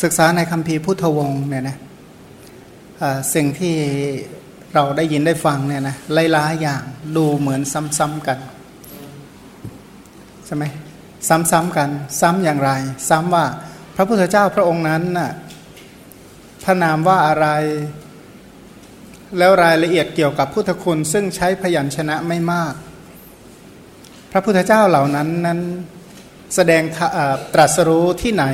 ศึกษาในคัมภีพุทธวงศ์เนี่ยนะสิ่งที่เราได้ยินได้ฟังเนี่ยนะหลายๆอย่างดูเหมือนซ้ำๆกันใช่ไหมซ้ำๆกัน ซ้ำอย่างไร ซ้ำว่าพระพุทธเจ้าพระองค์นั้นน่ะพระนามว่าอะไร แล้วรายละเอียดเกี่ยวกับพุทธคุณ ซึ่งใช้พยัญชนะไม่มาก พระพุทธเจ้าเหล่านั้นนั้นแสดงตรัสรู้ที่ไหน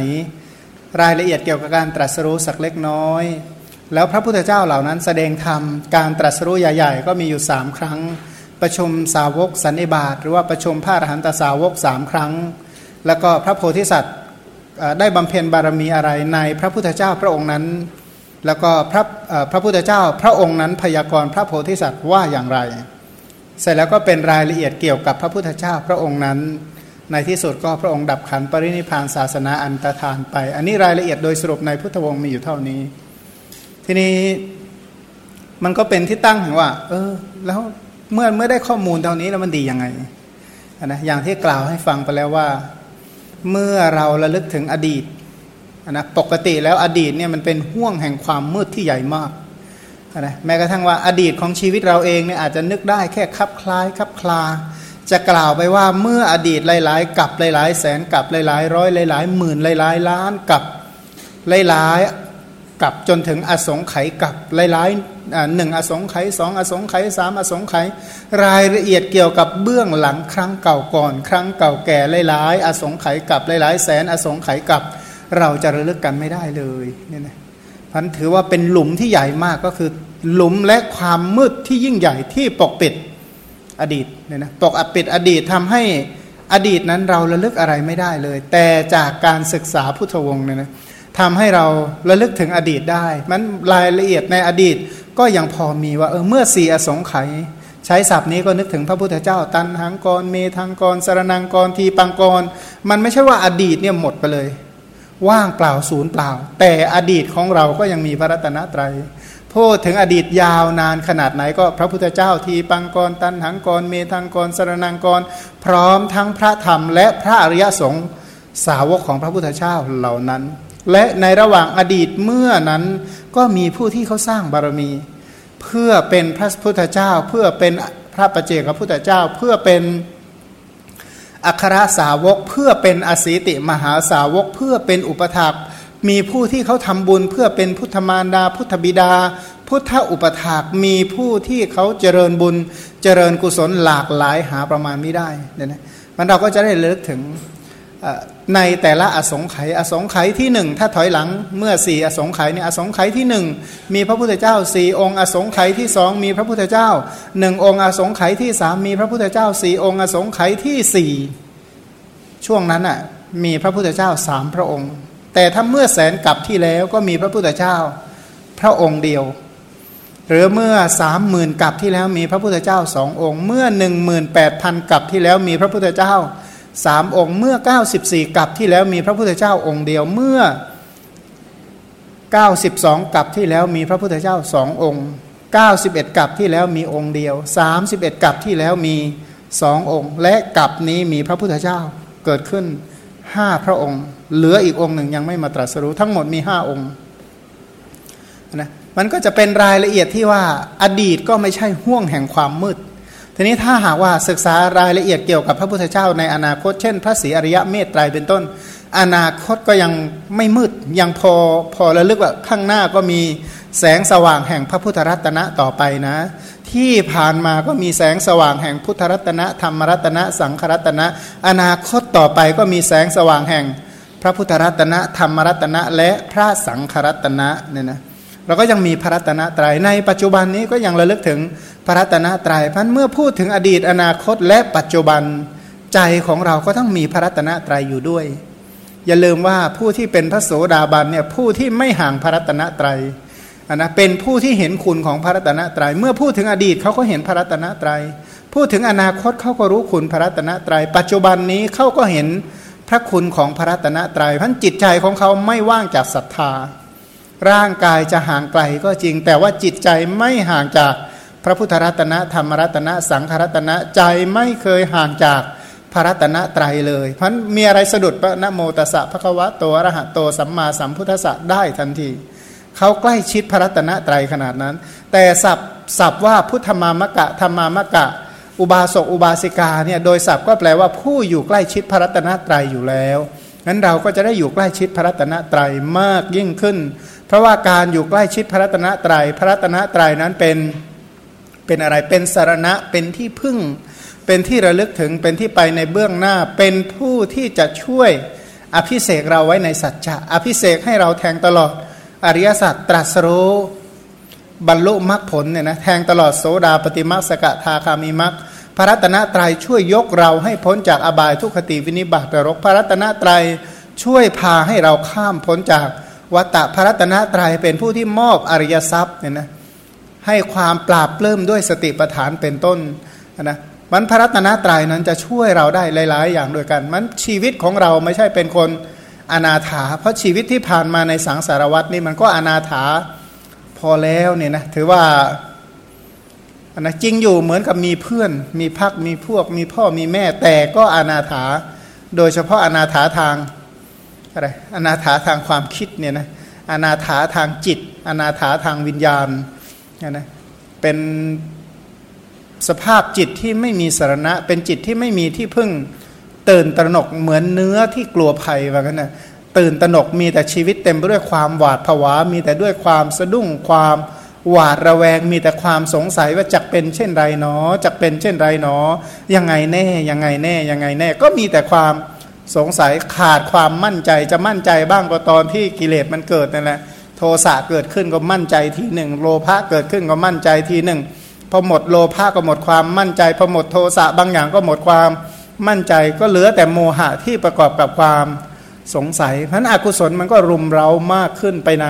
รายละเอียดเกี่ยวกับการตรัสรู้สักเล็กน้อย แล้วพระพุทธเจ้าเหล่านั้นแสดงธรรมการตรัสรู้ใหญ่ ๆ ก็มีอยู่สามครั้ง ประชุมสาวกสันนิบาตหรือว่าประชุมพระอรหันตสาวกสามครั้ง แล้วก็พระโพธิสัตว์ได้บำเพ็ญบารมีอะไรในพระพุทธเจ้าพระองค์นั้น แล้วก็พระพระพุทธเจ้าพระองค์นั้นพยากรณ์พระโพธิสัตว์ว่าอย่างไร เสร็จแล้วก็เป็นรายละเอียดเกี่ยวกับพระพุทธเจ้าพระองค์นั้น ในที่สุดก็พระองค์ดับขันปรินิพานศาสนาอันตรธานไป อันนี้รายละเอียดโดยสรุปในพุทธวงศ์มีอยู่เท่านี้ ทีนี้มันก็เป็นที่ตั้งว่า เออ แล้วเมื่อเมื่อได้ข้อมูลเท่านี้แล้วมันดียังไงนะอย่างที่กล่าวให้ฟังไปแล้วว่า เมื่อเราระลึกถึงอดีตนะปกติแล้วอดีตเนี่ยมันเป็นห่วงแห่งความมืดที่ใหญ่มากนะแม้กระทั่งว่าอดีตของชีวิตเราเองเนี่ยอาจจะนึกได้แค่คับคล้ายคับคลา จะกล่าวไปว่าเมื่ออดีตหลาย ๆ กับหลาย ๆ แสนกับหลาย ๆ ร้อยหลาย ๆ หมื่นหลาย ๆ ล้านกับหลาย ๆ กับจนถึงอสงไขยกับหลายๆหนึ่งอสงไขยสองอสงไขยสามอสงไขยรายละเอียดเกี่ยวกับเบื้องหลังครั้งเก่าก่อน ครั้งเก่าแก่หลาย ๆ อสงไขยกับหลาย ๆ แสนอสงไขยกับเราจะระลึกกันไม่ได้เลยเนี่ยนะพันถือว่าเป็นหลุมที่ใหญ่มากก็คือ หลุมและความมืดที่ยิ่งใหญ่ที่ปกปิด อดีตเนี่ยนะตกอปิดอดีตทำให้อดีตนั้นเราระลึกอะไรไม่ได้เลย แต่จากการศึกษาพุทธวงศ์เนี่ยนะทำให้เราระลึกถึงอดีตได้ มันรายละเอียดในอดีตก็ยังพอมีว่าเออเมื่อสี่อสงไขยใช้ศัพท์นี้ก็นึกถึงพระพุทธเจ้า ตันหังกรเมทังกรสารนังกรทีปังกร มันไม่ใช่ว่าอดีตเนี่ยหมดไปเลย ว่างเปล่าศูนย์เปล่า แต่อดีตของเราก็ยังมีพระรัตนตรยัย พูดถึงอดีตยาวนานขนาดไหนก็พระพุทธเจ้าทีปังกรตันหังกรเมทังกรสรนังกร พร้อมทั้งพระธรรม และพระอริยสงฆ์สาวกของพระพุทธเจ้าเหล่านั้น และในระหว่างอดีตเมื่อนั้นก็มีผู้ที่เขาสร้างบารมี เพื่อเป็นพระพุทธเจ้า เพื่อเป็นพระประเจกพระพุทธเจ้า เพื่อเป็นอัครสาวก เพื่อเป็นอสีติมหาสาวก เพื่อเป็นอุปถาก มีผู้ที่เขาทำบุญเพื่อเป็นพุทธมารดา พุทธบิดา พุทธอุปถากมีผู้ที่เขาเจริญบุญเจริญกุศลหลากหลายหาประมาณไม่ได้เนี่ยนะมันเราก็จะได้เลิกถึงในแต่ละอสงไขยอสงไขยที่หนึ่งถ้าถอยหลังเมื่อสี่อสงไขยเนี่ยอสงไขยที่หนึ่งมีพระพุทธเจ้าสี่องค์อสงไขยที่สองมีพระพุทธเจ้าหนึ่งองค์อสงไขยที่สามมีพระพุทธเจ้าสี่องค์อสงไขยที่สี่ช่วงนั้นอะมีพระพุทธเจ้าสามพระองค์ แต่ถ้าเมื่อแสนกับที่แล้วก็มีพระพุทธเจ้า พระองค์เดียว หรือเมื่อสามหมื่นกับที่แล้วมีพระพุทธเจ้าสององค์ เมื่อหนึ่งหมื่นแปดพันกับที่แล้วมีพระพุทธเจ้าสามองค์ เมื่อเก้าสิบสี่กับที่แล้วมีพระพุทธเจ้าองค์เดียวเมื่อเก้าสิบสองกับที่แล้วมีพระพุทธเจ้าสององค์เก้าสิบเอ็ดกับที่แล้วมีองค์เดียวสามสิบเอ็ดกับที่แล้วมีสององค์ และกับนี้มีพระพุทธเจ้าเกิดขึ้น ห้าพระองค์ เหลืออีกองค์หนึ่งยังไม่มาตรัสรู้ทั้งหมดมีห้าองค์นะมันก็จะเป็นรายละเอียดที่ว่าอดีตก็ไม่ใช่ห่วงแห่งความมืด ทีนี้ถ้าหากว่าศึกษารายละเอียดเกี่ยวกับพระพุทธเจ้าในอนาคต เช่น พระศรีอริยะเมตไตรเป็นต้น อนาคตก็ยังไม่มืดยังพอพอระลึกว่าข้างหน้าก็มีแสงสว่างแห่งพระพุทธรัตนะต่อไปนะ ที่ผ่านมาก็มีแสงสว่างแห่งพุทธรัตนะธรรมรัตนะสังขรัตนะ อนาคตต่อไปก็มีแสงสว่างแห่งพระพุทธรัตนะธรรมรัตนะ และพระสังขรัตนะเนี่ยนะเราก็ยังมีพระรัตนตรยัยในปัจจุบันนี้ก็ยังระลึกถึงพระรัตนตรยัยพันเมื่อพูดถึงอดีตอนาคตและปัจจุบันใจของเราก็ต้องมีพระรัตนตรัยอยู่ด้วย อย่าลืมว่าผู้ที่เป็นพระโสดาบันเนี่ยผู้ที่ไม่ห่างพระรัตนตรัย นะเป็นผู้ที่เห็นคุณของพระรัตนตรยัย เมื่อพูดถึงอดีตเขาก็เห็นพระรัตนตรยัย พูดถึงอนาคตเขาก็รู้คุณพระรัตนตรยัย ปัจจุบันนี้เขาก็เห็นพระคุณของพระรัตนตรยัยพันจิตใจของเขาไม่ว่างจากศรัทธา ร่างกายจะห่างไกลก็จริง แต่ว่าจิตใจไม่ห่างจากพระพุทธรัตนะธรรมรัตนะสังขรัตนะใจไม่เคยห่างจากพระรัตนตรัยเลย เพราะมีอะไรสะดุดพระนโมตสสะพระควะโตอรหะโตสัมมาสัมพุทธะได้ทันที เขาใกล้ชิดพระรัตนตรัยขนาดนั้น แต่สับสับว่าพุทธมามะกะธรรมามะกะ อุบาสกอุบาสิกาเนี่ยโดยสับก็แปลว่าผู้อยู่ใกล้ชิดพระรัตนตรัยอยู่แล้วนั้นเราก็จะได้อยู่ใกล้ชิดพระรัตนตรัยมากยิ่งขึ้น เพราะว่าการอยู่ใกล้ชิดพระรัตนตรัยพระรัตนตรัยนั้นเป็นเป็นอะไรเป็นสารณะเป็นที่พึ่ง เป็นที่ระลึกถึงเป็นที่ไปในเบื้องหน้า เป็นผู้ที่จะช่วยอภิเสกเราไว้ในสัจจะอภิเสกให้เราแทงตลอด อริยสัจตรัสรู้บรรลุมรรคผลเนี่ยนะแทงตลอดโสดาปฏิมาสกทาคามิมรรคพระรัตนตรัยช่วยยกเราให้พ้นจากอบายทุกขติวินิบาตรก พระรัตนตรัยช่วยพาให้เราข้ามพ้นจากวัตตะพระรัตนตรัยเป็นผู้ที่มอบอริยทรัพย์เนี่ยนะให้ความปราบปลื้มด้วยสติปัฏฐานเป็นต้นนะมันพระรัตนตรัยนั้นจะช่วยเราได้หลาย ๆ อย่างด้วยกัน มันชีวิตของเราไม่ใช่เป็นคน อนาถา เพราะชีวิตที่ผ่านมาในสังสารวัตนี่มันก็อนาถาพอแล้วเนี่ยนะถือว่านะจริงอยู่เหมือนกับมีเพื่อน มีพักมีพวก มีพ่อมีแม่แต่ก็อนาถา โดยเฉพาะอนาถาทางอะไรอนาถาทางความคิดเนี่ยนะอนาถาทางจิต อนาถาทางวิญญาณเนี่ยนะเป็นสภาพจิตที่ไม่มีสารณะเป็นจิตที่ไม่มีที่พึ่ง ตื่นตระหนกเหมือนเนื้อที่กลัวภัยว่ากันนะตื่นตระหนกมีแต่ชีวิตเต็มไปด้วยความหวาดผวา มีแต่ด้วยความสะดุ้งความหวาดระแวง มีแต่ความสงสัยว่าจะเป็นเช่นไรเนอจะเป็นเช่นไรเนอยังไงแน่ยังไงแน่ยังไงแน่ ก็มีแต่ความสงสัยขาดความมั่นใจจะมั่นใจบ้างก็ตอนที่กิเลสมันเกิดนั่นแหละโทสะเกิดขึ้นก็มั่นใจทีหนึ่งโลภะเกิดขึ้นก็มั่นใจทีหนึ่งพอหมดโลภะก็หมดความมั่นใจพอหมดโทสะบางอย่างก็หมดความ มั่นใจก็เหลือแต่โมหะที่ประกอบกับความสงสัยเพราะนั้นอกุศลมันก็รุมเร้ามากขึ้นไปไหน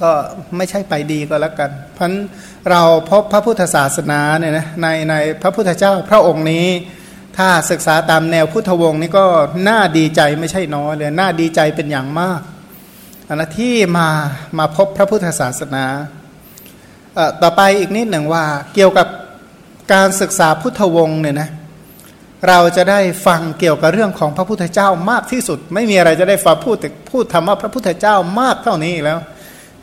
ก็ไม่ใช่ไปดีก็แล้วกันเพราะเราพบพระพุทธศาสนาเนี่ยนะในในพระพุทธเจ้าพระองค์นี้ ถ้าศึกษาตามแนวพุทธวงศ์นี่ก็น่าดีใจไม่ใช่น้อยเลยน่าดีใจเป็นอย่างมากอันที่มามาพบพระพุทธศาสนาต่อไปอีกนิดหนึ่งว่าเกี่ยวกับการศึกษาพุทธวงศ์เนี่ยนะ เราจะได้ฟังเกี่ยวกับเรื่องของพระพุทธเจ้ามากที่สุด ไม่มีอะไรจะได้ฟังพูดพูดธรรมว่าพระพุทธเจ้ามากเท่านี้แล้ว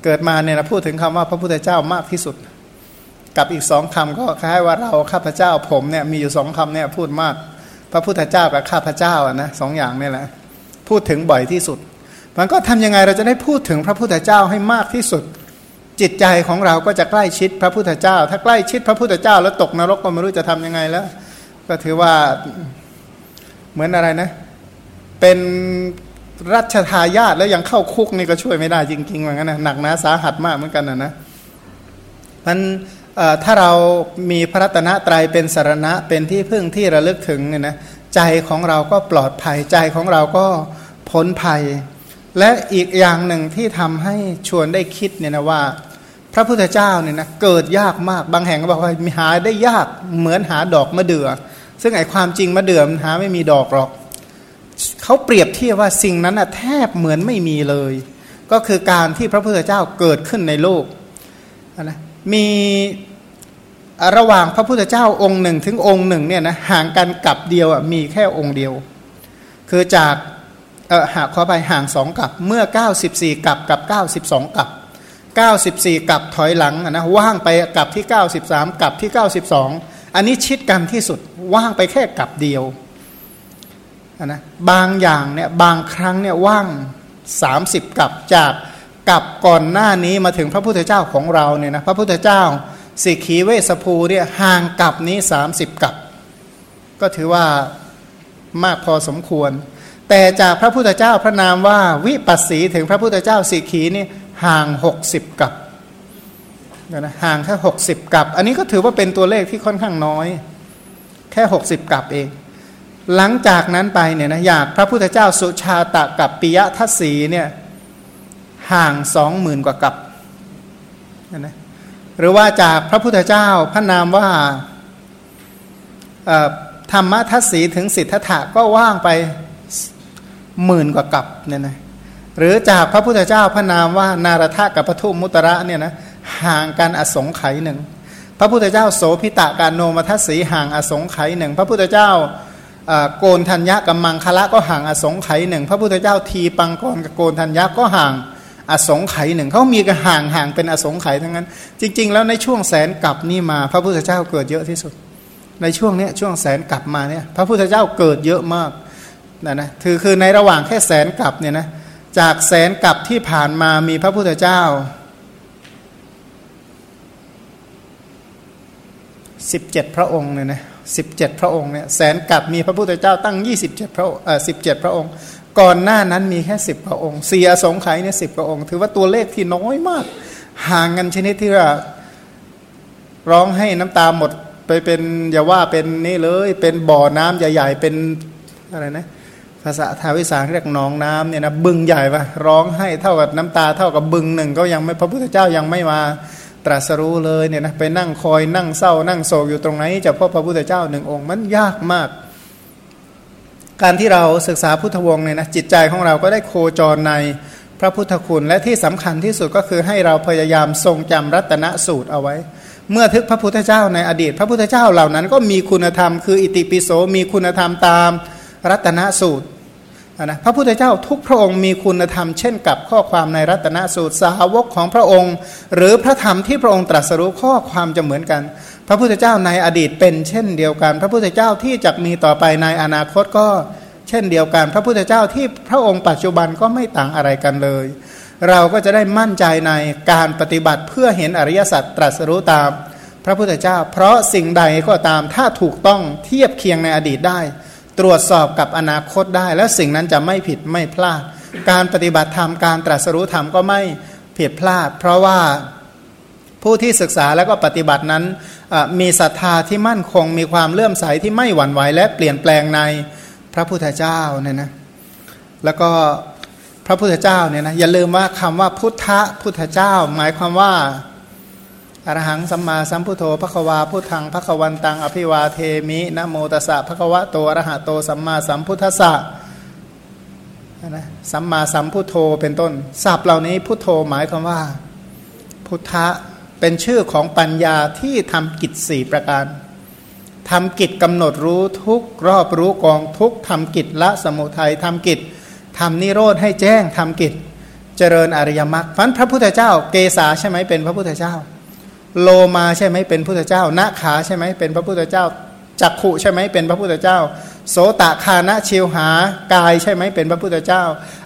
เกิดมาเนี่ยนะพูดถึงคำว่าพระพุทธเจ้ามากที่สุด กับอีกสองคำก็คล้ายว่าเราข้าพเจ้าผมเนี่ยมีอยู่สองคำเนี่ยพูดมาก พระพุทธเจ้ากับข้าพเจ้าอะนะสองอย่างนี่แหละพูดถึงบ่อยที่สุด มันก็ทำยังไงเราจะได้พูดถึงพระพุทธเจ้าให้มากที่สุด จิตใจของเราก็จะใกล้ชิดพระพุทธเจ้า ถ้าใกล้ชิดพระพุทธเจ้าแล้วตกนรกก็ไม่รู้จะทํำยังไงแล้ว ก็ถือว่าเหมือนอะไรนะ เป็นรัชทายาทแล้วยังเข้าคุกนี่ก็ช่วยไม่ได้จริงๆเหมือนกันนะหนักนะสาหัสมากเหมือนกันนะนะมันถ้าเรามีพระรัตนตรัยเป็นสารณะเป็นที่พึ่งที่ระลึกถึงเนี่ยนะใจของเราก็ปลอดภัยใจของเราก็พ้นภัย และอีกอย่างหนึ่งที่ทำให้ชวนได้คิดเนี่ยนะว่า พระพุทธเจ้าเนี่ยนะเกิดยากมากบางแห่งก็บอกว่าหาได้ยากเหมือนหาดอกมะเดื่อ ซึ่งไอความจริงมะเดื่อมหาไม่มีดอกหรอกเขาเปรียบเทียบว่าสิ่งนั้นแทบเหมือนไม่มีเลย ก็คือการที่พระพุทธเจ้าเกิดขึ้นในโลกนะมีระหว่างพระพุทธเจ้าองค์หนึ่งถึงองค์หนึ่งเนี่ยนะห่างกันกับเดียวมีแค่องค์เดียว คือจากเออหากขอไปห่างสองกับเมื่อ 94 กับกับ 92 กับ 94 กับถอยหลังนะว่างไปกับที่ 93 กับที่ 92 อันนี้ชิดกันที่สุดว่างไปแค่กับเดียวนะบางอย่างเนี่ยบางครั้งเนี่ยว่าง 30 กับจากกับก่อนหน้านี้มาถึงพระพุทธเจ้าของเราเนี่ยนะพระพุทธเจ้าสิขีเวสภูเนี่ยห่างกับนี้ 30 กับ ก็ถือว่ามากพอสมควร แต่จากพระพุทธเจ้าพระนามว่าวิปัสสีถึงพระพุทธเจ้าสิขีนี่ห่าง 60 กับ นะห่างแค่หกสิบกับ อันนี้ก็ถือว่าเป็นตัวเลขที่ค่อนข้างน้อย แค่หกสิบกับเอง หลังจากนั้นไปเนี่ยนะอยากพระพุทธเจ้าสุชาตะกับปิยทัศสีเนี่ยห่างสองหมื่นกว่ากับนะหรือว่าจากพระพุทธเจ้าพระนามว่าธรรมทัศสีถึงสิทธัตถะก็ว่างไปหมื่นกว่ากับเนี่ยนะหรือจากพระพุทธเจ้าพระนามว่านารทะกับพระทุมุตระเนี่ยนะ ห่างกันอสงไขยหนึ่งพระพุทธเจ้าโสพิตะการโนมัทสีห่างอสงไขยหนึ่งพระพุทธเจ้าโกนธัญญะกับมังคละก็ห่างอสงไขยหนึ่งพระพุทธเจ้าทีปังกรกับโกนธัญญะก็ห่างอสงไขยหนึ่งเขามีกันห่างห่างเป็นอสงไขยทั้งนั้น จริง ๆ แล้วในช่วงแสนกลับนี่มา พระพุทธเจ้าเกิดเยอะที่สุด ในช่วงนี้ช่วงแสนกลับมาเนี่ยพระพุทธเจ้าเกิดเยอะมากนะนะคือคือในระหว่างแค่แสนกลับเนี่ยนะจากแสนกลับที่ผ่านมามีพระพุทธเจ้า สิบเจ็ดพระองค์เนี่ยนะสิบเจ็ดพระองค์เนี่ยแสนกับมีพระพุทธเจ้าตั้งยี่สิบเจ็ดพระเอ่อสิบเจ็ดพระองค์ ก่อนหน้านั้นมีแค่สิบพระองค์เสี่อสงไขยเนี่ยสิบพระองค์ ถือว่าตัวเลขที่น้อยมาก ห่างกันชนิดที่ว่าร้องให้น้ำตาหมดไปเป็นอย่าว่าเป็นนี่เลยเป็นบ่อน้ำใหญ่ ๆ เป็นอะไรนะภาษาทาวิสานเรียกหนองน้ำเนี่ยนะบึงใหญ่ปะร้องให้เท่ากับน้ำตาเท่ากับบึงหนึ่งก็ยังไม่พระพุทธเจ้ายังไม่มา ตรัสรู้เลยเนี่ยนะไปนั่งคอยนั่งเศร้านั่งโศกอยู่ตรงไหนจะพบพระพุทธเจ้าหนึ่งองค์มันยากมาก การที่เราศึกษาพุทธวงศ์เนี่ยนะจิตใจของเราก็ได้โคจรในพระพุทธคุณและที่สำคัญที่สุดก็คือให้เราพยายามทรงจำรัตนสูตรเอาไว้ เมื่อทึกพระพุทธเจ้าในอดีต พระพุทธเจ้าเหล่านั้นก็มีคุณธรรม คืออิติปิโสมีคุณธรรมตามรัตนสูตร นะพระพุทธเจ้าทุกพระองค์มีคุณธรรมเช่นกับข้อความในรัตนสูตรสาวกของพระองค์ หรือพระธรรมที่พระองค์ตรัสรู้ข้อความจะเหมือนกัน พระพุทธเจ้าในอดีตเป็นเช่นเดียวกัน พระพุทธเจ้าที่จะมีต่อไปในอนาคตก็เช่นเดียวกัน พระพุทธเจ้าที่พระองค์ปัจจุบันก็ไม่ต่างอะไรกันเลย เราก็จะได้มั่นใจในการปฏิบัติเพื่อเห็นอริยสัจตรัสรู้ตาม พระพุทธเจ้า เพราะสิ่งใดก็ตามถ้าถูกต้องเทียบเคียงในอดีตได้ ตรวจสอบกับอนาคตได้ แล้วสิ่งนั้นจะไม่ผิดไม่พลาด การปฏิบัติธรรมการตรัสรู้ธรรมก็ไม่ผิดพลาด เพราะว่าผู้ที่ศึกษาแล้วก็ปฏิบัตินั้นมีศรัทธาที่มั่นคง มีความเลื่อมใสที่ไม่หวั่นไหวและเปลี่ยนแปลงในพระพุทธเจ้าเนี่ยนะแล้วก็พระพุทธเจ้าเนี่ยนะอย่าลืมว่าคำว่าพุทธพุทธเจ้า หมายความว่า อรหังสัมมาสัมพุทโธพระควาพุทธังพระควันตังอภิวาเทมินะโมตัสสะพระควะโตอรหะโตสัมมาสัมพุทธัสสะนะสัมมาสัมพุทโธเป็นต้นศัพท์เหล่านี้พุทโธหมายความว่า พุทธะเป็นชื่อของปัญญาที่ทำกิจสี่ประการทำกิจกำหนดรู้ทุกรอบรู้กองทุกทำกิจละสมุทัยทำกิจทำนิโรธให้แจ้งทำกิจ เจริญอริยมรรคพันพระพุทธเจ้าเกษาใช่ไหมเป็นพระพุทธเจ้า โลมาใช่ไหมเป็นพุทธเจ้านาขาใช่ไหมเป็นพระพุทธเจ้าจักขุใช่ไหมเป็นพระพุทธเจ้า โสตคานะชิวหากายใช่ไหมเป็นพระพุทธเจ้า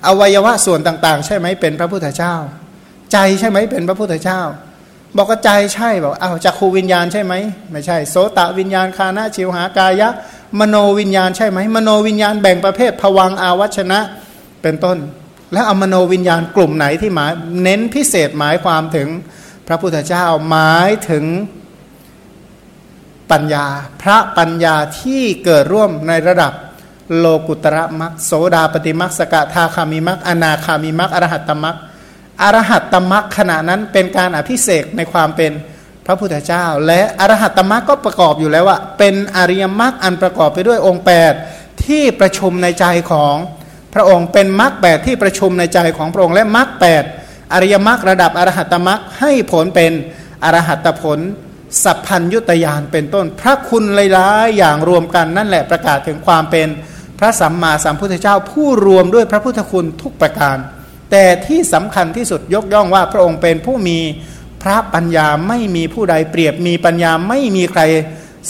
อวัยวะส่วนต่างๆ ใช่ไหมเป็นพระพุทธเจ้า ใจใช่ไหมเป็นพระพุทธเจ้า บอกว่าใจใช่บอกอ้าวจักขูวิญญาณใช่ไหมไม่ใช่ โสตวิญญาณคานะชิวหากายะ มโนวิญญาณใช่ไหมมโนวิญญาณแบ่งประเภทผวังอาวัชนะเป็นต้น แล้วอมโนวิญญาณกลุ่มไหนที่หมายเน้นพิเศษหมายความถึง พระพุทธเจ้าหมายถึงปัญญา พระปัญญาที่เกิดร่วมในระดับโลกุตระมักโสดาปฏิมักสกทาคามิมักอนาคามิมักอรหัตตมักอรหัตตมักขณะนั้นเป็นการอภิเสกในความเป็นพระพุทธเจ้า และอรหัตตมักก็ประกอบอยู่แล้วว่าเป็นอริยมรรคอันประกอบไปด้วยองค์ 8 ที่ประชุมในใจของพระองค์เป็นมรรคแปดที่ประชุมในใจของพระองค์และมรรคแปด อริยมรรคระดับอรหัตมรรคให้ผลเป็นอรหัตผล สัพพัญยุตยานเป็นต้น พระคุณหลายๆอย่างรวมกันนั่นแหละประกาศถึงความเป็นพระสัมมาสัมพุทธเจ้าผู้รวมด้วยพระพุทธคุณทุกประการ แต่ที่สำคัญที่สุดยกย่องว่าพระองค์เป็นผู้มีพระปัญญาไม่มีผู้ใดเปรียบมีปัญญาไม่มีใคร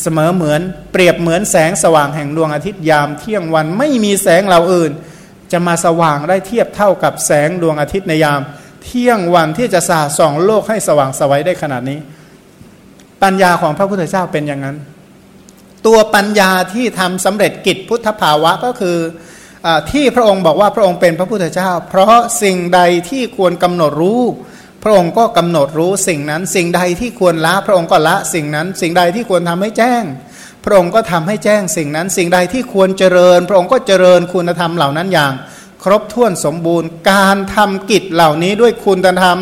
เสมอเหมือน เปรียบเหมือนแสงสว่างแห่งดวงอาทิตย์ยามเที่ยงวันไม่มีแสงเหล่าอื่น จะมาสว่างได้เทียบเท่ากับแสงดวงอาทิตย์ในยามเเที่ยงวันที่จะสาส่องโลกให้สว่างสวัยได้ขนาดนี้ ปัญญาของพระพุทธเจ้าเป็นอย่างนั้น ตัวปัญญาที่ทำสำเร็จกิจพุทธภาวะก็คืออที่พระองค์บอกว่าพระองค์เป็นพระพุทธเจ้า เพราะสิ่งใดที่ควรกำหนดรู้ พระองค์ก็กำหนดรู้สิ่งนั้น สิ่งใดที่ควรละพระองค์ก็ละสิ่งนั้น สิ่งใดที่ควรทำให้แจ้ง พระองค์ก็ทำให้แจ้งสิ่งนั้น สิ่งใดที่ควรเจริญ พระองค์ก็เจริญคุณธรรมเหล่านั้นอย่าง ครบถ้วนสมบูรณ์ การทำกิจเหล่านี้ด้วยคุณธรรม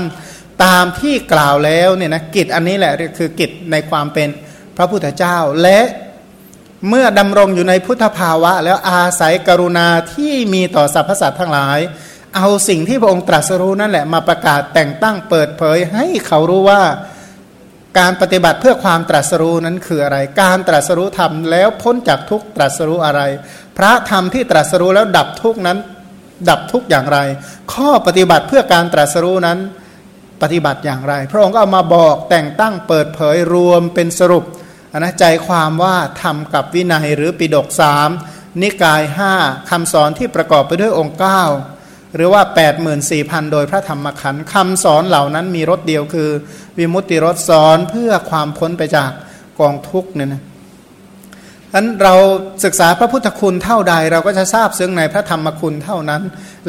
ตามที่กล่าวแล้วเนี่ยนะกิจอันนี้แหละคือกิจในความเป็นพระพุทธเจ้าและเมื่อดำรงอยู่ในพุทธภาวะ แล้วอาศัยกรุณาที่มีต่อสรรพสัตว์ทั้งหลาย เอาสิ่งที่พระองค์ตรัสรู้นั่นแหละมาประกาศแต่งตั้งเปิดเผย ให้เขารู้ว่าการปฏิบัติเพื่อความตรัสรู้นั้นคืออะไร การตรัสรู้ธรรมแล้วพ้นจากทุกตรัสรู้อะไร พระธรรมที่ตรัสรู้แล้วดับทุกนั้น ดับทุกอย่างไร ข้อปฏิบัติเพื่อการตรัสรู้นั้นปฏิบัติอย่างไร พระองค์ก็เอามาบอกแต่งตั้งเปิดเผยรวมเป็นสรุปนะใจความว่าทำกับวินัยหรือปิดกสามนิกายห้าคำสอนที่ประกอบไปด้วยองค์ 9 หรือว่า 84,000 โดยพระธรรมขันธ์คำสอนเหล่านั้นมีรถเดียวคือ วิมุตติรถสอนเพื่อความพ้นไปจากกองทุกข์เนี่ยนะ อันเราศึกษาพระพุทธคุณเท่าใด เราก็จะทราบซึ่งในพระธรรมคุณเท่านั้น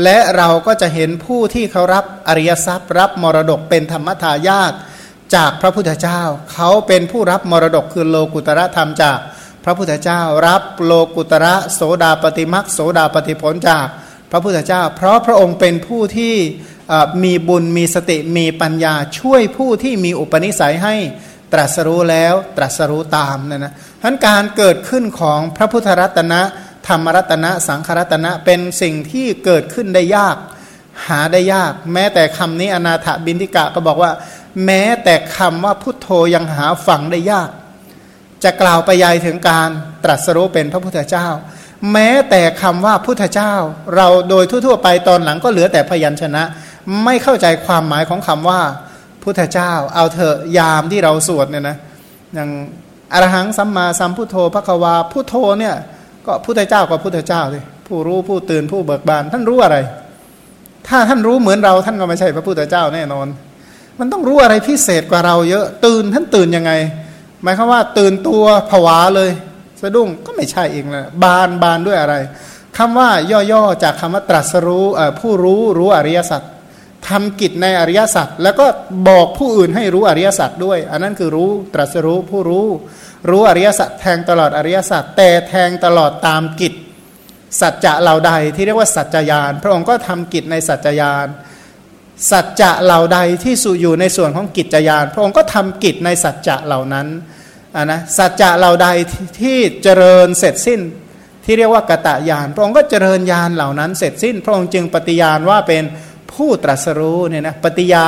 และเราก็จะเห็นผู้ที่เขารับอริยทรัพย์ รับมรดกเป็นธรรมทายาทจากพระพุทธเจ้า เขาเป็นผู้รับมรดกคือโลกุตระธรรมจากพระพุทธเจ้า รับโลกุตระโสดาปฏิมักโสดาปฏิผลจากพระพุทธเจ้า เพราะพระองค์เป็นผู้ที่มีบุญมีสติมีปัญญาช่วยผู้ที่มีอุปนิสัยให้ ตรัสรู้แล้วตรัสรู้ตามนะนะทั้นการเกิดขึ้นของพระพุทธรัตนะธรรมรัตนะสังขรัตนะเป็นสิ่งที่เกิดขึ้นได้ยาก หาได้ยาก แม้แต่คำนี้อนาถบินทิกะก็บอกว่า แม้แต่คำว่าพุทโธยังหาฝังได้ยาก จะกล่าวไปยายถึงการตรัสรู้เป็นพระพุทธเจ้า แม้แต่คำว่าพุทธเจ้า เราโดยทั่ว ๆ ไปตอนหลังก็เหลือแต่พยัญชนะ ไม่เข้าใจความหมายของคำว่า พุทธเจ้า เอาเถอะยามที่เราสวดเนี่ยนะอย่างอรหังสัมมาสัมพุทโธพระควาพุทโธเนี่ยก็พุทธเจ้าก็พุทธเจ้าเลยผู้รู้ผู้ตื่นผู้เบิกบาน ท่านรู้อะไร ถ้าท่านรู้เหมือนเราท่านก็ไม่ใช่พระพุทธเจ้าแน่นอน มันต้องรู้อะไรพิเศษกว่าเราเยอะตื่นท่านตื่นยังไง หมายความว่าตื่นตัวผวาเลยสะดุ้งก็ไม่ใช่เองแหละบานบานด้วยอะไรคำว่าย่อๆจากคำว่าตรัสรู้ผู้รู้รู้อริยสัจ ทำกิจในอริยสัจแล้วก็บอกผู้อื่นให้รู้อริยสัจด้วย อันนั้นคือรู้ตรัสรู้ผู้รู้ รู้อริยสัจแทงตลอดอริยสัจแต่แทงตลอดตามกิจ สัจจะเหล่าใดที่เรียกว่าสัจจยาน พระองค์ก็ทำกิจในสัจจยาน สัจจะเหล่าใดที่สุอยู่ในส่วนของกิจยาน พระองค์ก็ทำกิจในสัจจะเหล่านั้นอ่านะสัจจะเหล่าใดที่เจริญเสร็จสิ้นที่เรียกว่ากตะยาน พระองค์ก็เจริญยานเหล่านั้นเสร็จสิ้น พระองค์จึงปฏิญาณว่าเป็น ผู้ตรัสรู้เนี่ยนะปฏิยา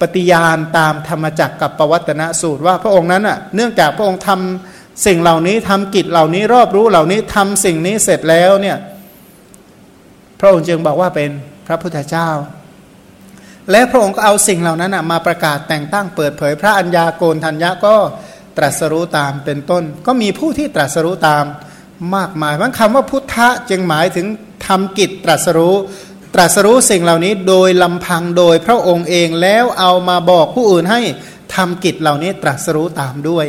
ปฏิญาณตามธรรมจักรกับปวัตนสูตรว่าพระองค์นั้นอะเนื่องจากพระองค์ทำสิ่งเหล่านี้ทำกิจเหล่านี้รอบรู้เหล่านี้ทำสิ่งนี้เสร็จแล้วเนี่ยพระองค์จึงบอกว่าเป็นพระพุทธเจ้า และพระองค์ก็เอาสิ่งเหล่านั้นมาประกาศแต่งตั้งเปิดเผย พระัญญาโกนทัญญะก็ตรัสรู้ตามเป็นต้น ก็มีผู้ที่ตรัสรู้ตามมากมายบางคำว่าพุทธะจึงหมายถึงทำกิจตรัสรู้ ตรัสรู้สิ่งเหล่านี้โดยลำพังโดยพระองค์เองแล้วเอามาบอกผู้อื่นให้ทำกิจเหล่านี้ตรัสรู้ตามด้วย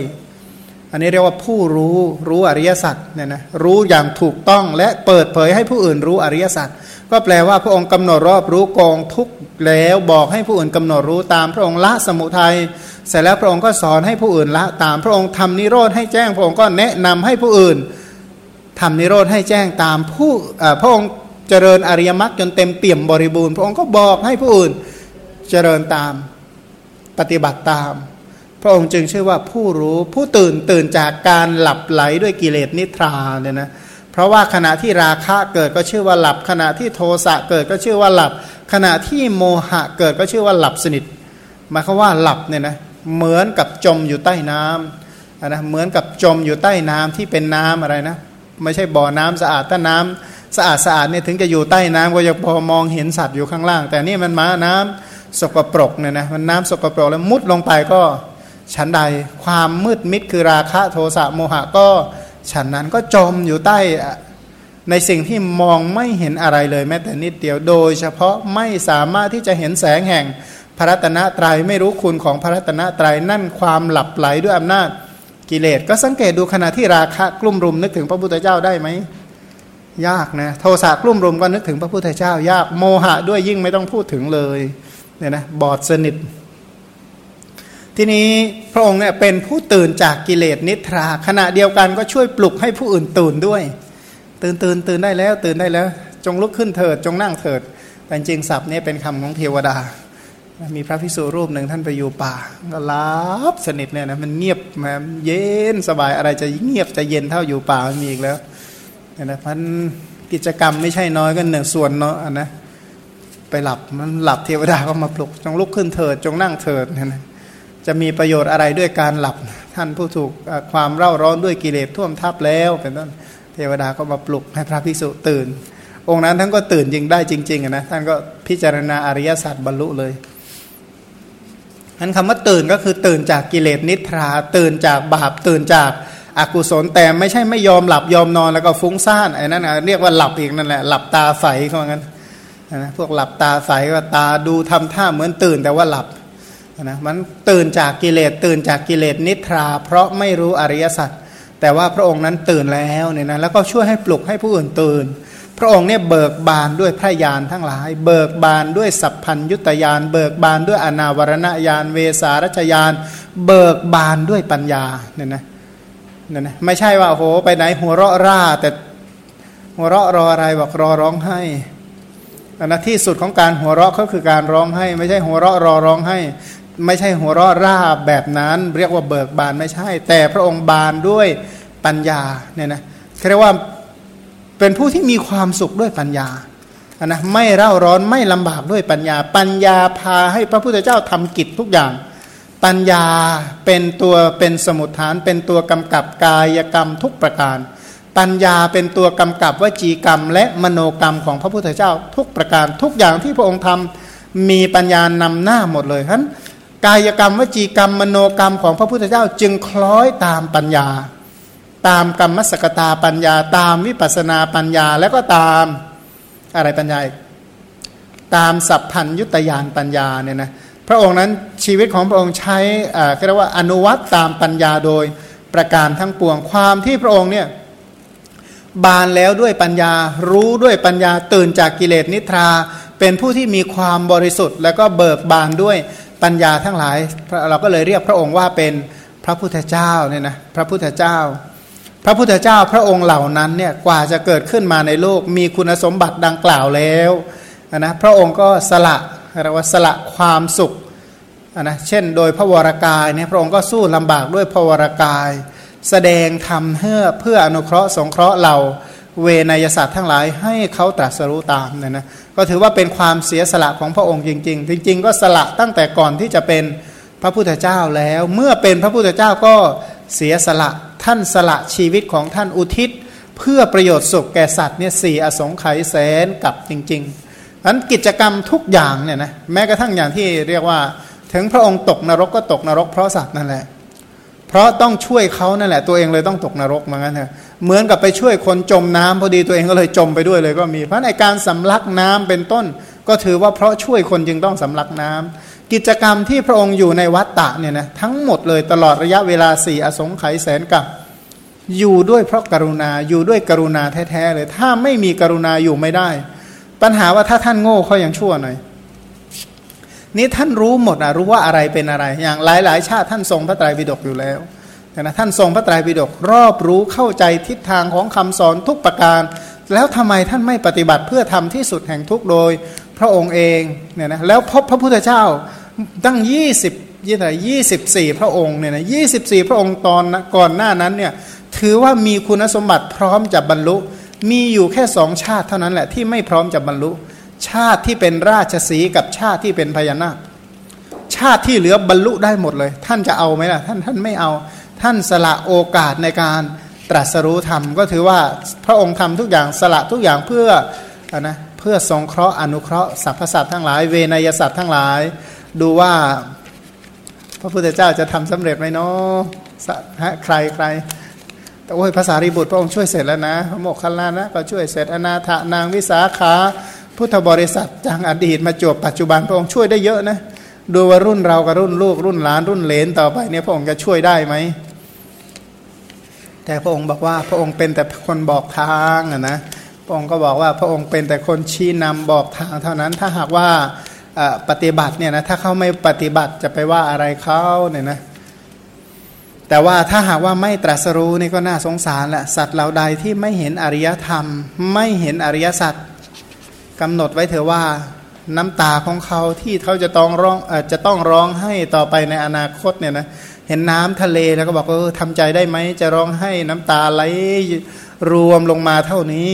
อันนี้เรียกว่าผู้รู้รู้อริยสัจเนี่ยนะรู้อย่างถูกต้องและเปิดเผยให้ผู้อื่นรู้อริยสัจก็แปลว่าพระองค์กำหนดรอบรู้กองทุกแล้วบอกให้ผู้อื่นกำหนดรู้ตามพระองค์ละสมุทัยเสร็จแล้วพระองค์ก็สอนให้ผู้อื่นละตามพระองค์ทำนิโรธให้แจ้งพระองค์ก็แนะนำให้ผู้อื่นทำนิโรธให้แจ้งตามผู้พระองค์ เจริญอริยมรรคจนเต็มเปี่ยมบริบูรณ์พระองค์ก็บอกให้ผู้อื่นเจริญตามปฏิบัติตาม พระองค์จึงชื่อว่าผู้รู้ผู้ตื่นตื่นจากการหลับไหลด้วยกิเลสนิทราเนี่ยนะเพราะว่าขณะที่ราคะเกิดก็ชื่อว่าหลับ ขณะที่โทสะเกิดก็ชื่อว่าหลับ ขณะที่โมหะเกิดก็ชื่อว่าหลับสนิทหมายความว่าหลับเนี่ยนะเหมือนกับจมอยู่ใต้น้ำนะเหมือนกับจมอยู่ใต้น้ำที่เป็นน้ำอะไรนะ ไม่ใช่บ่อน้ำสะอาดถ้าน้ำ สะอาดสะอาดเนี่ยถึงจะอยู่ใต้น้ำก็ยังพอมองเห็นสัตว์อยู่ข้างล่าง แต่นี่มันมาน้ำสกปรกเนี่ยนะมันน้ำสกปรกแล้วมุดลงไปก็ฉันใดความมืดมิดคือราคะโทสะโมหะก็ฉันนั้นก็จมอยู่ใต้ในสิ่งที่มองไม่เห็นอะไรเลยแม้แต่นิดเดียวโดย เฉพาะไม่สามารถที่จะเห็นแสงแห่งพระรัตนตรัยไม่รู้คุณของพระรัตนตรัยนั่นความหลับไหลด้วยอำนาจกิเลส ก็สังเกตดูขณะที่ราคะกลุ่มรุมนึกถึงพระพุทธเจ้าได้ไหม ยากนะโทสะกลุ่มรุมก็นึกถึงพระพุทธเจ้ายากโมหะด้วยยิ่งไม่ต้องพูดถึงเลยเนี่ยนะบอดสนิท ทีนี้พระองค์เนี่ยเป็นผู้ตื่นจากกิเลสนิทรา ขณะเดียวกันก็ช่วยปลุกให้ผู้อื่นตื่นด้วย ตื่นตื่นตื่นได้แล้ว ตื่นได้แล้ว จงลุกขึ้นเถิด จงนั่งเถิด แต่จริงศัพท์นี้เป็นคำของเทวดา มีพระพิสุรูปหนึ่งท่านไปอยู่ป่าก็ลับสนิทเนี่ยนะมันเงียบมาเย็นสบายอะไรจะเงียบจะเย็นเท่าอยู่ป่ามีอีกแล้ว นะพันกิจกรรมไม่ใช่น้อยก็หนึ่งส่วนเนาะนะไปหลับมันหลับเทวดาก็มาปลุกจงลุกขึ้นเถิดจงนั่งเถิดนะจะมีประโยชน์อะไรด้วยการหลับ ท่านผู้ถูกความเร่าร้อนด้วยกิเลสท่วมทับแล้วเป็นต้นเทวดาก็มาปลุกให้พระภิกษุตื่น องค์นั้นท่านก็ตื่นจริงได้จริงๆนะท่านก็พิจารณาอริยสัจบรรลุเลยนั้นคำว่าตื่นก็คือตื่นจากกิเลสนิทราตื่นจากบาปตื่นจาก อกุศลแต่ไม่ใช่ไม่ยอมหลับยอมนอนแล้วก็ฟุ้งซ่านไอ้นั่นเรียกว่าหลับอีกนั่นแหละหลับตาใสเขาว่างั้นนะพวกหลับตาใสก็ตาดูทำท่าเหมือนตื่นแต่ว่าหลับนะมันตื่นจากกิเลสตื่นจากกิเลสนิทรา เพราะไม่รู้อริยสัจแต่ว่าพระองค์นั้นตื่นแล้วเนี่ยนะแล้วก็ช่วยให้ปลุกให้ผู้อื่นตื่น พระองค์เนี่ยเบิกบานด้วยพระญาณทั้งหลาย เบิกบานด้วยสัพพัญยุตยานเบิกบานด้วยอนาวรณญาณเวสารัชยานเบิกบานด้วยปัญญาเนี่ยนะ นี่ยนะไม่ใช่ว่าโอ้โหไปไหนหัวเราะร่า แต่หัวเราะรออะไรบอกรอร้องไห้อันนะที่สุดของการหัวเราะก็คือการร้องไห้ ไม่ใช่หัวเราะรอร้องไห้ ไม่ใช่หัวเราะร่าแบบนั้น เรียกว่าเบิกบานไม่ใช่ แต่พระองค์บานด้วยปัญญาเนี่ยนะเรียกว่าเป็นผู้ที่มีความสุขด้วยปัญญาอันนะไม่เร่าร้อนไม่ลำบากด้วยปัญญา ปัญญาพาให้พระพุทธเจ้าทำกิจทุกอย่าง ปัญญาเป็นตัวเป็นสมุทฐาน เป็นตัวกำกับกายกรรมทุกประการ ปัญญาเป็นตัวกำกับวจีกรรม และมโนกรรมของพระพุทธเจ้า ทุกประการทุกอย่างที่พระองค์ทำมีปัญญานำหน้าหมดเลยฉะนั้นกายกรรมวจีกรรมมโนกรรมของพระพุทธเจ้าจึงคล้อยตามปัญญา ตามกรรมสกตาปัญญา ตามวิปัสนาปัญญาแล้วก็ตามอะไรปัญญาตามสัพพัญยุตยานปัญญาเนี่ยนะ พระองค์นั้นชีวิตของพระองค์ใช้เรียกว่าอนุวัตตามปัญญาโดยประการทั้งปวงความที่พระองค์เนี่ยบานแล้วด้วยปัญญารู้ด้วยปัญญาตื่นจากกิเลสนิทรา เป็นผู้ที่มีความบริสุทธิ์ แล้วก็เบิกบานด้วยปัญญาทั้งหลาย เราก็เลยเรียกพระองค์ว่าเป็นพระพุทธเจ้าเนี่ยนะพระพุทธเจ้า พระพุทธเจ้าพระองค์เหล่านั้นเนี่ยกว่าจะเกิดขึ้นมาในโลกมีคุณสมบัติดังกล่าวแล้วนะพระองค์ก็สละ เรียกว่าสละความสุขนะเช่นโดยพระวรากายเนี่ยพระองค์ก็สู้ลำบากด้วยพระวรากาย แสดงทำเพื่อเพื่ออนุเคราะห์สงเคราะห์เราเวนยศาสตร์ทั้งหลายให้เขาตรัสรู้ตามเนี่ยนะก็ถือว่าเป็นความเสียสละของพระองค์จริง ๆ จริง ๆ ก็สละตั้งแต่ก่อนที่จะเป็นพระพุทธเจ้าแล้ว เมื่อเป็นพระพุทธเจ้าก็เสียสละท่านสละชีวิตของท่านอุทิศ เพื่อประโยชน์สุขแก่สัตว์เนี่ยสี่อสงไขยแสนกับจริง ๆ นั้นกิจกรรมทุกอย่างเนี่ยนะแม้กระทั่งอย่างที่เรียกว่า ถึงพระองค์ตกนรกก็ตกนรกเพราะสัตว์นั่นแหละ เพราะต้องช่วยเขานั่นแหละ ตัวเองเลยต้องตกนรกเหมือนกันเถอะเหมือนกับไปช่วยคนจมน้ำพอดีตัวเองก็เลยจมไปด้วยเลยก็มี เพราะในการสำลักน้ำเป็นต้น ก็ถือว่าเพราะช่วยคนจึงต้องสำลักน้ำกิจกรรมที่พระองค์อยู่ในวัดตะเนี่ยนะทั้งหมดเลยตลอดระยะเวลาสี่อสงไขยแสนกับอยู่ด้วยเพราะกรุณาอยู่ด้วยกรุณาแท้ๆเลยถ้าไม่มีกรุณาอยู่ไม่ได้ ปัญหาว่าถ้าท่านโง่เขายังชั่วหน่อย นี่ท่านรู้หมดอะรู้ว่าอะไรเป็นอะไร อย่างหลาย ๆ ชาติท่านทรงพระไตรปิฎกอยู่แล้วนะท่านทรงพระไตรปิฎกรอบรู้เข้าใจทิศทางของคำสอนทุกประการ แล้วทำไมท่านไม่ปฏิบัติเพื่อทำที่สุดแห่งทุกโดยพระองค์เองเนี่ยนะแล้วพบพระพุทธเจ้าตั้งยี่สิบยี่สิบยี่สิบสี่พระองค์เนี่ยนะยี่สิบสี่พระองค์ตอนก่อนหน้านั้นเนี่ยถือว่ามีคุณสมบัติพร้อมจะบรรลุ มีอยู่แค่สองชาติเท่านั้นแหละที่ไม่พร้อมจะบรรลุ ชาติที่เป็นราชสีกับชาติที่เป็นพญานาคชาติที่เหลือบรรลุได้หมดเลย ท่านจะเอาไหมล่ะ ท่านท่านไม่เอา ท่านสละโอกาสในการตรัสรู้ธรรมก็ถือว่าพระองค์ทำทุกอย่างสละทุกอย่างเพื่อนะเพื่อทรงเคราะห์อนุเคราะห์สรรพสัตว์ทั้งหลาย เวนยสัตว์ทั้งหลาย ดูว่า พระพุทธเจ้าจะทำสำเร็จไหมเนาะใครใคร โอ้ยภาษารีบุตรพระองค์ช่วยเสร็จแล้วนะพระโมกขัลลานะก็ช่วยเสร็จอนาถนางวิสาขาพุทธบริษัทจากอดีตมาจบปัจจุบันพระองค์ช่วยได้เยอะนะดูว่ารุ่นเรากับรุ่นลูกรุ่นหลานรุ่นเหลนต่อไปเนี่ยพระองค์จะช่วยได้ไหมแต่พระองค์บอกว่าพระองค์เป็นแต่คนบอกทางนะพระองค์ก็บอกว่าพระองค์เป็นแต่คนชี้นำบอกทางเท่านั้นถ้าหากว่าปฏิบัติเนี่ยนะถ้าเขาไม่ปฏิบัติจะไปว่าอะไรเขาเนี่ยนะ แต่ว่าถ้าหากว่าไม่ตรัสรู้นี่ก็น่าสงสารแหละสัตว์เหล่าใดที่ไม่เห็นอริยธรรม ไม่เห็นอริยสัจกำหนดไว้เถอะว่าน้ำตาของเขาที่เขาจะต้องร้องจะต้องร้องให้ต่อไปในอนาคตเนี่ยนะเห็นน้ำทะเลแล้วก็บอกเออทำใจได้ไหมจะร้องให้น้ำตาไหลรวมลงมาเท่านี้